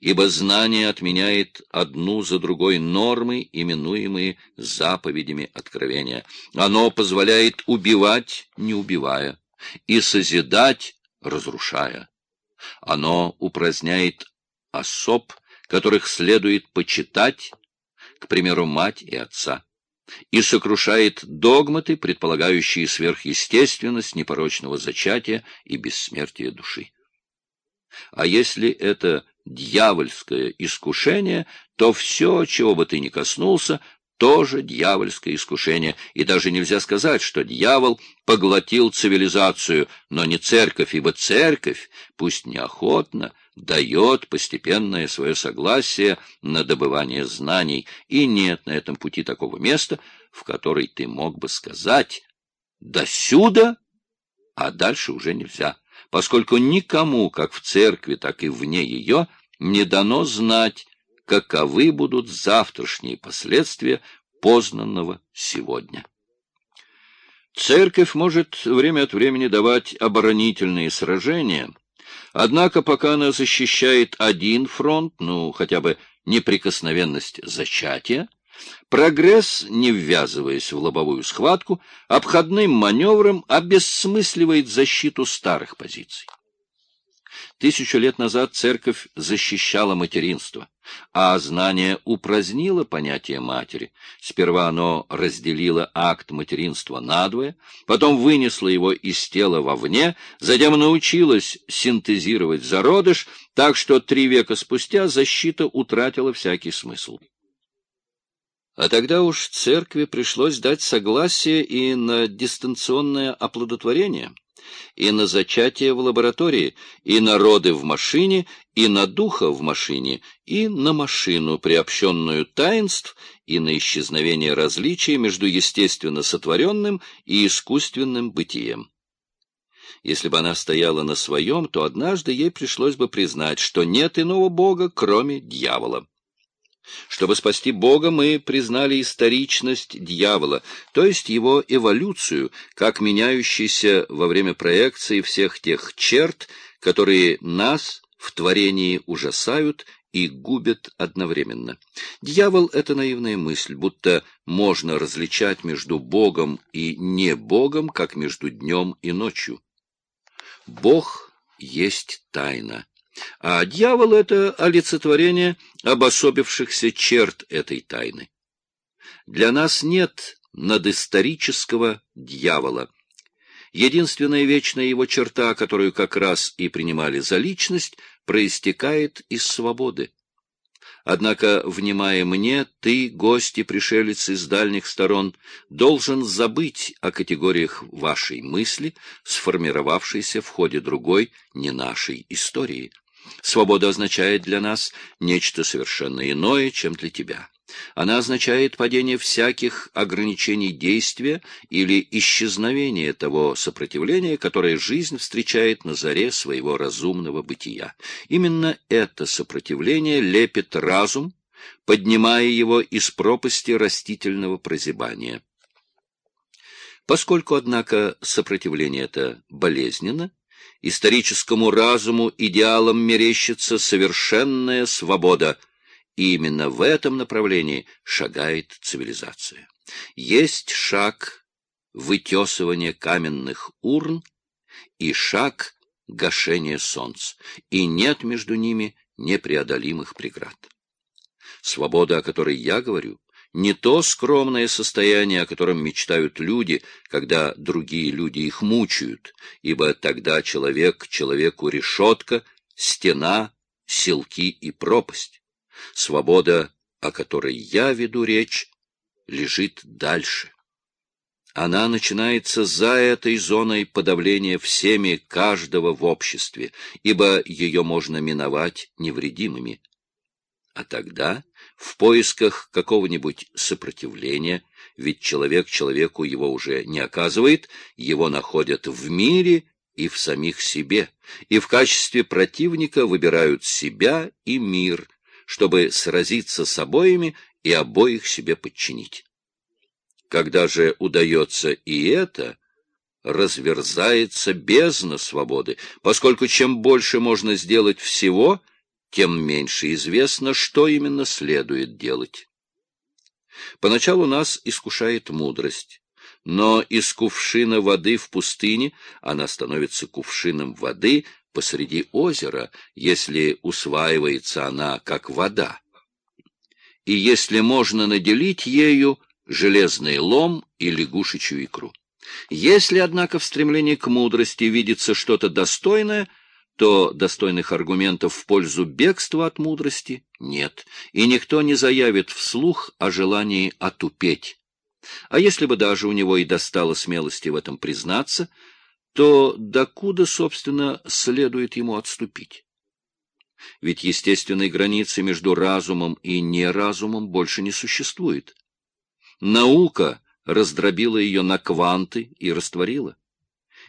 ибо знание отменяет одну за другой нормы, именуемые заповедями откровения. Оно позволяет убивать, не убивая, и созидать, разрушая. Оно упраздняет особ, которых следует почитать, к примеру, мать и отца, и сокрушает догматы, предполагающие сверхъестественность непорочного зачатия и бессмертия души. А если это дьявольское искушение, то все, чего бы ты ни коснулся, тоже дьявольское искушение, и даже нельзя сказать, что дьявол поглотил цивилизацию, но не церковь, ибо церковь, пусть неохотно, дает постепенное свое согласие на добывание знаний, и нет на этом пути такого места, в который ты мог бы сказать «досюда», а дальше уже нельзя, поскольку никому, как в церкви, так и вне ее, не дано знать, каковы будут завтрашние последствия познанного сегодня. Церковь может время от времени давать оборонительные сражения, однако пока она защищает один фронт, ну, хотя бы неприкосновенность зачатия, прогресс, не ввязываясь в лобовую схватку, обходным маневром обессмысливает защиту старых позиций. Тысячу лет назад церковь защищала материнство, а знание упразднило понятие матери. Сперва оно разделило акт материнства надвое, потом вынесло его из тела вовне, затем научилось синтезировать зародыш, так что три века спустя защита утратила всякий смысл. А тогда уж церкви пришлось дать согласие и на дистанционное оплодотворение и на зачатие в лаборатории, и на роды в машине, и на духа в машине, и на машину, приобщенную таинств, и на исчезновение различий между естественно сотворенным и искусственным бытием. Если бы она стояла на своем, то однажды ей пришлось бы признать, что нет иного бога, кроме дьявола. Чтобы спасти Бога, мы признали историчность дьявола, то есть его эволюцию, как меняющийся во время проекции всех тех черт, которые нас в творении ужасают и губят одновременно. Дьявол — это наивная мысль, будто можно различать между Богом и не Богом, как между днем и ночью. Бог есть тайна а дьявол — это олицетворение обособившихся черт этой тайны. Для нас нет надисторического дьявола. Единственная вечная его черта, которую как раз и принимали за личность, проистекает из свободы. Однако, внимая мне, ты, гость и пришелец из дальних сторон, должен забыть о категориях вашей мысли, сформировавшейся в ходе другой, не нашей истории. Свобода означает для нас нечто совершенно иное, чем для тебя. Она означает падение всяких ограничений действия или исчезновение того сопротивления, которое жизнь встречает на заре своего разумного бытия. Именно это сопротивление лепит разум, поднимая его из пропасти растительного прозябания. Поскольку, однако, сопротивление это болезненно, историческому разуму идеалом мерещится совершенная свобода, и именно в этом направлении шагает цивилизация. Есть шаг вытесывания каменных урн и шаг гашения солнц, и нет между ними непреодолимых преград. Свобода, о которой я говорю, не то скромное состояние, о котором мечтают люди, когда другие люди их мучают, ибо тогда человек человеку решетка, стена, селки и пропасть. Свобода, о которой я веду речь, лежит дальше. Она начинается за этой зоной подавления всеми каждого в обществе, ибо ее можно миновать невредимыми. А тогда в поисках какого-нибудь сопротивления, ведь человек человеку его уже не оказывает, его находят в мире и в самих себе, и в качестве противника выбирают себя и мир, чтобы сразиться с обоими и обоих себе подчинить. Когда же удается и это, разверзается бездна свободы, поскольку чем больше можно сделать всего, тем меньше известно, что именно следует делать. Поначалу нас искушает мудрость, но из кувшина воды в пустыне она становится кувшином воды посреди озера, если усваивается она как вода. И если можно наделить ею железный лом и лягушечью икру. Если, однако, в стремлении к мудрости видится что-то достойное, то достойных аргументов в пользу бегства от мудрости нет, и никто не заявит вслух о желании отупеть. А если бы даже у него и достало смелости в этом признаться, то докуда, собственно, следует ему отступить? Ведь естественной границы между разумом и неразумом больше не существует. Наука раздробила ее на кванты и растворила.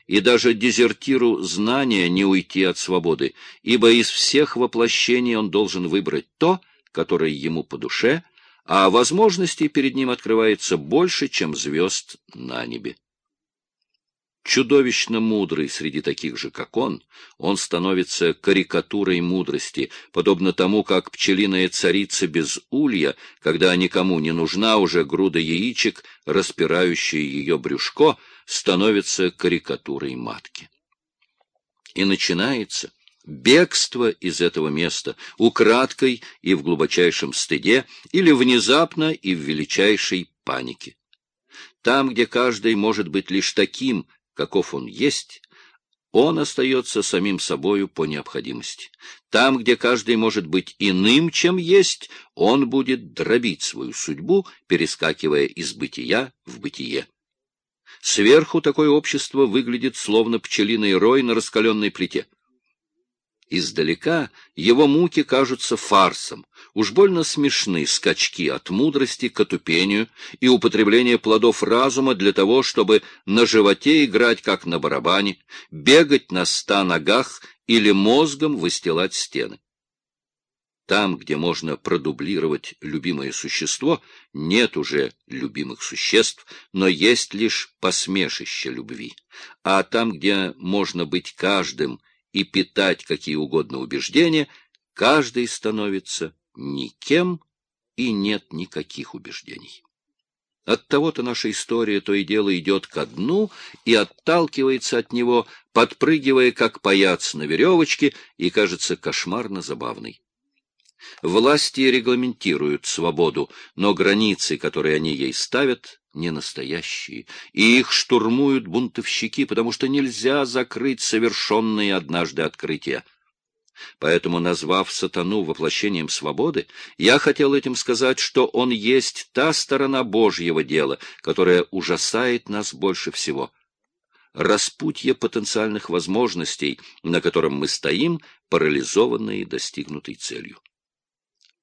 И даже дезертиру знания не уйти от свободы, ибо из всех воплощений он должен выбрать то, которое ему по душе, а возможностей перед ним открывается больше, чем звезд на небе. Чудовищно мудрый среди таких же, как он, он становится карикатурой мудрости, подобно тому, как пчелиная царица без улья, когда никому не нужна уже груда яичек, распирающая ее брюшко, становится карикатурой матки. И начинается бегство из этого места, украдкой и в глубочайшем стыде, или внезапно и в величайшей панике. Там, где каждый может быть лишь таким, каков он есть, он остается самим собою по необходимости. Там, где каждый может быть иным, чем есть, он будет дробить свою судьбу, перескакивая из бытия в бытие. Сверху такое общество выглядит словно пчелиный рой на раскаленной плите. Издалека его муки кажутся фарсом. Уж больно смешны скачки от мудрости к отупению и употребление плодов разума для того, чтобы на животе играть, как на барабане, бегать на ста ногах или мозгом выстилать стены. Там, где можно продублировать любимое существо, нет уже любимых существ, но есть лишь посмешище любви. А там, где можно быть каждым — и питать какие угодно убеждения, каждый становится никем и нет никаких убеждений. От того-то наша история то и дело идет ко дну и отталкивается от него, подпрыгивая, как паяц на веревочке, и кажется кошмарно забавной. Власти регламентируют свободу, но границы, которые они ей ставят, не настоящие, и их штурмуют бунтовщики, потому что нельзя закрыть совершенные однажды открытия. Поэтому, назвав сатану воплощением свободы, я хотел этим сказать, что он есть та сторона Божьего дела, которая ужасает нас больше всего. Распутье потенциальных возможностей, на котором мы стоим, парализованные достигнутой целью.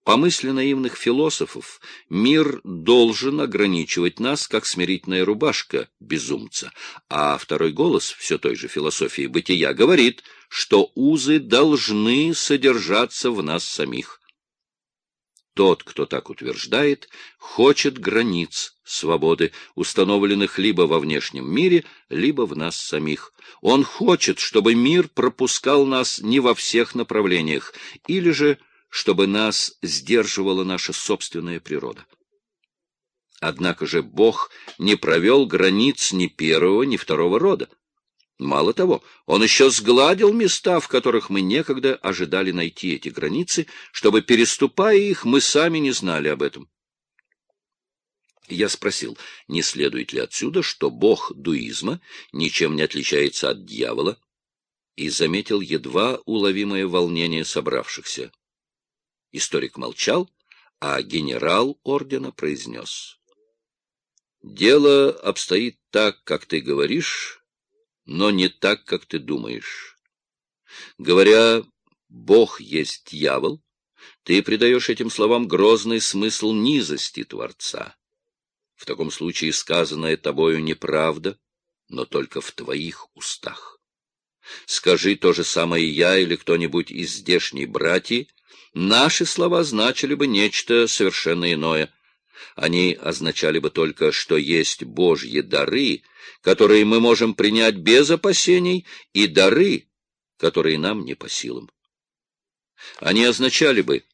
По мысли наивных философов, мир должен ограничивать нас, как смирительная рубашка безумца, а второй голос все той же философии бытия говорит, что узы должны содержаться в нас самих. Тот, кто так утверждает, хочет границ свободы, установленных либо во внешнем мире, либо в нас самих. Он хочет, чтобы мир пропускал нас не во всех направлениях, или же чтобы нас сдерживала наша собственная природа. Однако же Бог не провел границ ни первого, ни второго рода. Мало того, он еще сгладил места, в которых мы некогда ожидали найти эти границы, чтобы, переступая их, мы сами не знали об этом. Я спросил, не следует ли отсюда, что бог дуизма ничем не отличается от дьявола, и заметил едва уловимое волнение собравшихся. Историк молчал, а генерал ордена произнес. «Дело обстоит так, как ты говоришь, но не так, как ты думаешь. Говоря «Бог есть дьявол», ты придаешь этим словам грозный смысл низости Творца. В таком случае сказанное тобою неправда, но только в твоих устах. Скажи то же самое я или кто-нибудь из здешней братьи, Наши слова значили бы нечто совершенно иное. Они означали бы только, что есть Божьи дары, которые мы можем принять без опасений, и дары, которые нам не по силам. Они означали бы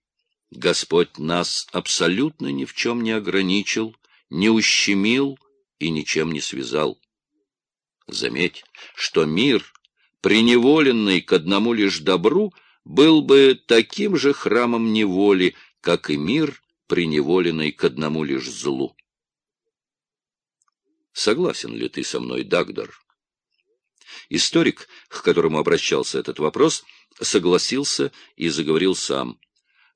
«Господь нас абсолютно ни в чем не ограничил, не ущемил и ничем не связал». Заметь, что мир, приневоленный к одному лишь добру, был бы таким же храмом неволи, как и мир, приневоленный к одному лишь злу. Согласен ли ты со мной, Дагдар? Историк, к которому обращался этот вопрос, согласился и заговорил сам.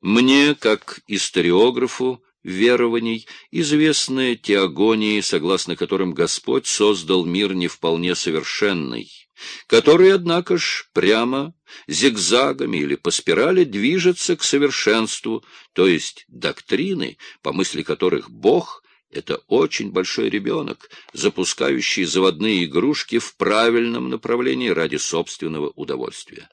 Мне, как историографу, верований, известны те агонии, согласно которым Господь создал мир не вполне совершенный, который, однако ж, прямо, зигзагами или по спирали движется к совершенству, то есть доктрины, по мысли которых Бог — это очень большой ребенок, запускающий заводные игрушки в правильном направлении ради собственного удовольствия.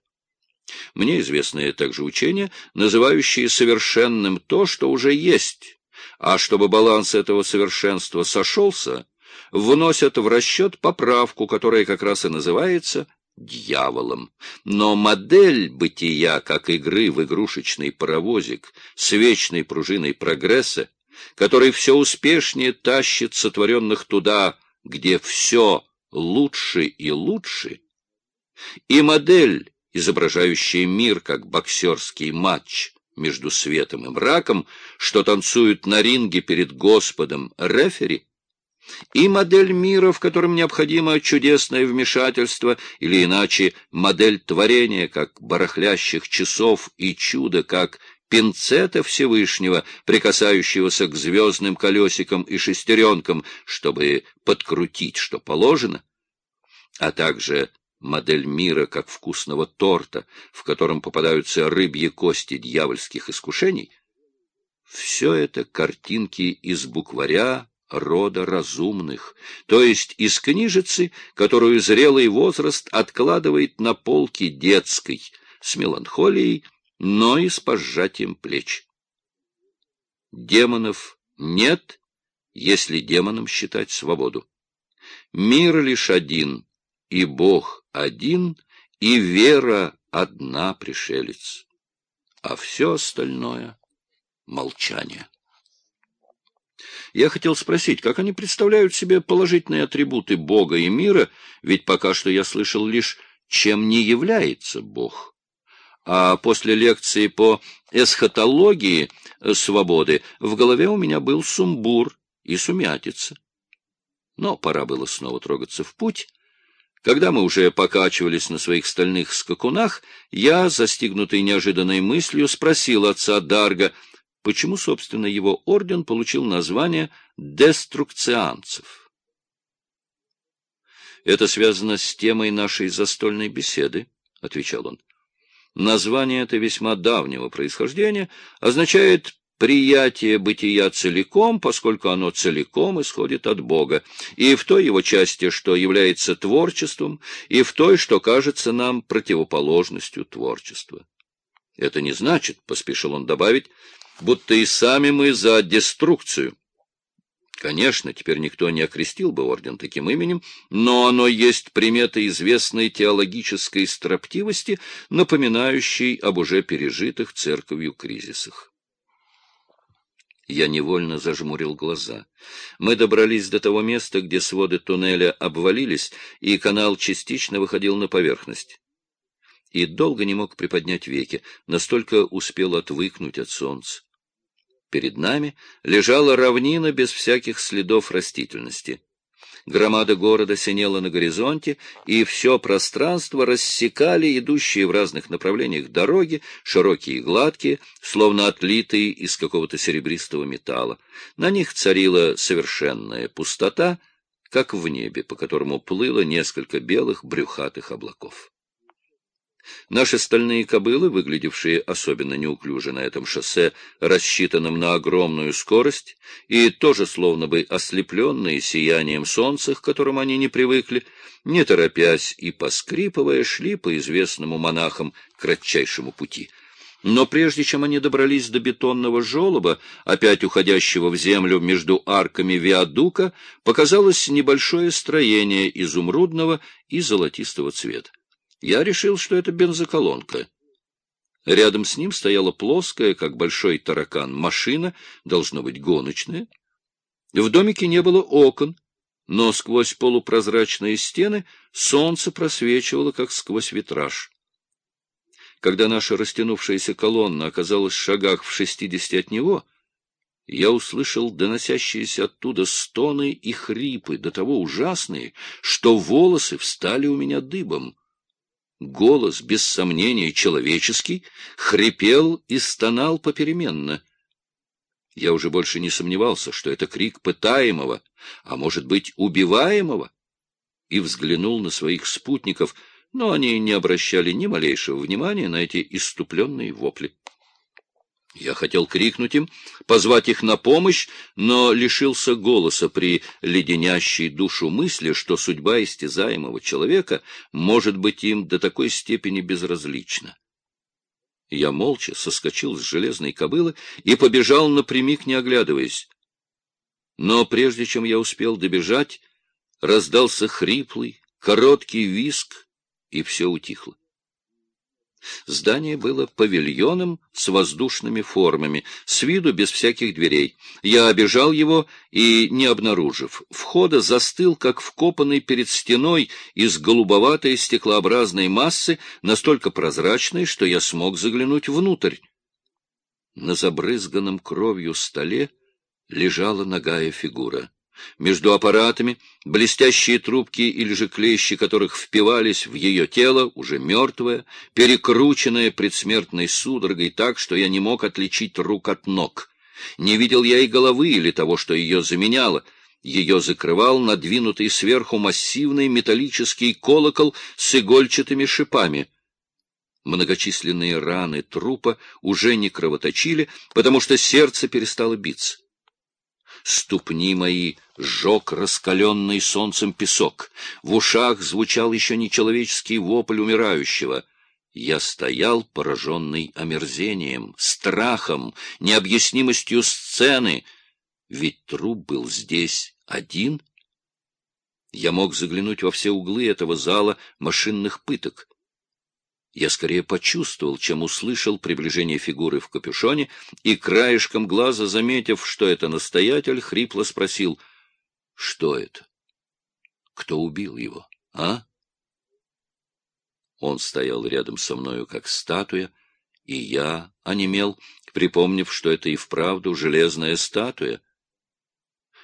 Мне известны также учения, называющие совершенным то, что уже есть, а чтобы баланс этого совершенства сошелся, вносят в расчет поправку, которая как раз и называется дьяволом. Но модель бытия, как игры в игрушечный паровозик с вечной пружиной прогресса, который все успешнее тащит сотворенных туда, где все лучше и лучше, и модель, изображающая мир как боксерский матч между светом и мраком, что танцуют на ринге перед Господом рефери, и модель мира, в котором необходимо чудесное вмешательство, или иначе модель творения, как барахлящих часов, и чудо, как пинцета Всевышнего, прикасающегося к звездным колесикам и шестеренкам, чтобы подкрутить, что положено, а также модель мира как вкусного торта, в котором попадаются рыбьи кости дьявольских искушений, все это картинки из букваря рода разумных, то есть из книжицы, которую зрелый возраст откладывает на полке детской, с меланхолией, но и с пожатием плеч. Демонов нет, если демоном считать свободу. Мир лишь один, и Бог один, и вера одна пришелец, а все остальное — молчание. Я хотел спросить, как они представляют себе положительные атрибуты Бога и мира, ведь пока что я слышал лишь, чем не является Бог. А после лекции по эсхатологии свободы в голове у меня был сумбур и сумятица. Но пора было снова трогаться в путь, когда мы уже покачивались на своих стальных скакунах, я, застигнутый неожиданной мыслью, спросил отца Дарга, почему, собственно, его орден получил название «деструкцианцев». «Это связано с темой нашей застольной беседы», — отвечал он. «Название это весьма давнего происхождения, означает приятие бытия целиком, поскольку оно целиком исходит от Бога, и в той его части, что является творчеством, и в той, что кажется нам противоположностью творчества. Это не значит, — поспешил он добавить, — будто и сами мы за деструкцию. Конечно, теперь никто не окрестил бы орден таким именем, но оно есть примета известной теологической строптивости, напоминающей об уже пережитых церковью кризисах. Я невольно зажмурил глаза. Мы добрались до того места, где своды туннеля обвалились, и канал частично выходил на поверхность. И долго не мог приподнять веки, настолько успел отвыкнуть от солнца. Перед нами лежала равнина без всяких следов растительности. Громада города синела на горизонте, и все пространство рассекали идущие в разных направлениях дороги, широкие и гладкие, словно отлитые из какого-то серебристого металла. На них царила совершенная пустота, как в небе, по которому плыло несколько белых брюхатых облаков. Наши стальные кобылы, выглядевшие особенно неуклюже на этом шоссе, рассчитанном на огромную скорость, и тоже словно бы ослепленные сиянием солнца, к которым они не привыкли, не торопясь и поскрипывая, шли по известному монахам кратчайшему пути. Но прежде чем они добрались до бетонного желоба, опять уходящего в землю между арками виадука, показалось небольшое строение изумрудного и золотистого цвета. Я решил, что это бензоколонка. Рядом с ним стояла плоская, как большой таракан, машина, должно быть гоночная. В домике не было окон, но сквозь полупрозрачные стены солнце просвечивало, как сквозь витраж. Когда наша растянувшаяся колонна оказалась в шагах в шестидесяти от него, я услышал доносящиеся оттуда стоны и хрипы, до того ужасные, что волосы встали у меня дыбом. Голос, без сомнения, человеческий, хрипел и стонал попеременно. Я уже больше не сомневался, что это крик пытаемого, а может быть, убиваемого, и взглянул на своих спутников, но они не обращали ни малейшего внимания на эти иступленные вопли. Я хотел крикнуть им, позвать их на помощь, но лишился голоса при леденящей душу мысли, что судьба истязаемого человека может быть им до такой степени безразлична. Я молча соскочил с железной кобылы и побежал напрямик, не оглядываясь. Но прежде чем я успел добежать, раздался хриплый, короткий виск, и все утихло. Здание было павильоном с воздушными формами, с виду без всяких дверей. Я обежал его и, не обнаружив входа, застыл, как вкопанный перед стеной из голубоватой стеклообразной массы, настолько прозрачной, что я смог заглянуть внутрь. На забрызганном кровью столе лежала ногая фигура. Между аппаратами, блестящие трубки или же клещи которых впивались в ее тело, уже мертвое, перекрученное предсмертной судорогой так, что я не мог отличить рук от ног. Не видел я и головы или того, что ее заменяло. Ее закрывал надвинутый сверху массивный металлический колокол с игольчатыми шипами. Многочисленные раны трупа уже не кровоточили, потому что сердце перестало биться. Ступни мои сжег раскаленный солнцем песок. В ушах звучал еще нечеловеческий вопль умирающего. Я стоял, пораженный омерзением, страхом, необъяснимостью сцены. Ведь труп был здесь один. Я мог заглянуть во все углы этого зала машинных пыток. Я скорее почувствовал, чем услышал приближение фигуры в капюшоне, и краешком глаза, заметив, что это настоятель, хрипло спросил, что это? Кто убил его, а? Он стоял рядом со мною, как статуя, и я онемел, припомнив, что это и вправду железная статуя,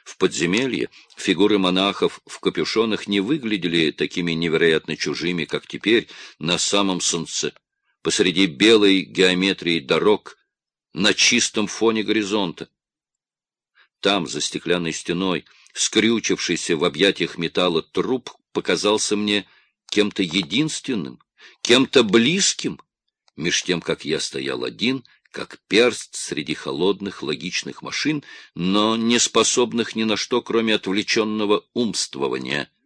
в подземелье фигуры монахов в капюшонах не выглядели такими невероятно чужими, как теперь, на самом солнце, посреди белой геометрии дорог, на чистом фоне горизонта. Там, за стеклянной стеной, скрючившийся в объятиях металла труп показался мне кем-то единственным, кем-то близким, меж тем, как я стоял один — как перст среди холодных логичных машин, но не способных ни на что, кроме отвлеченного умствования —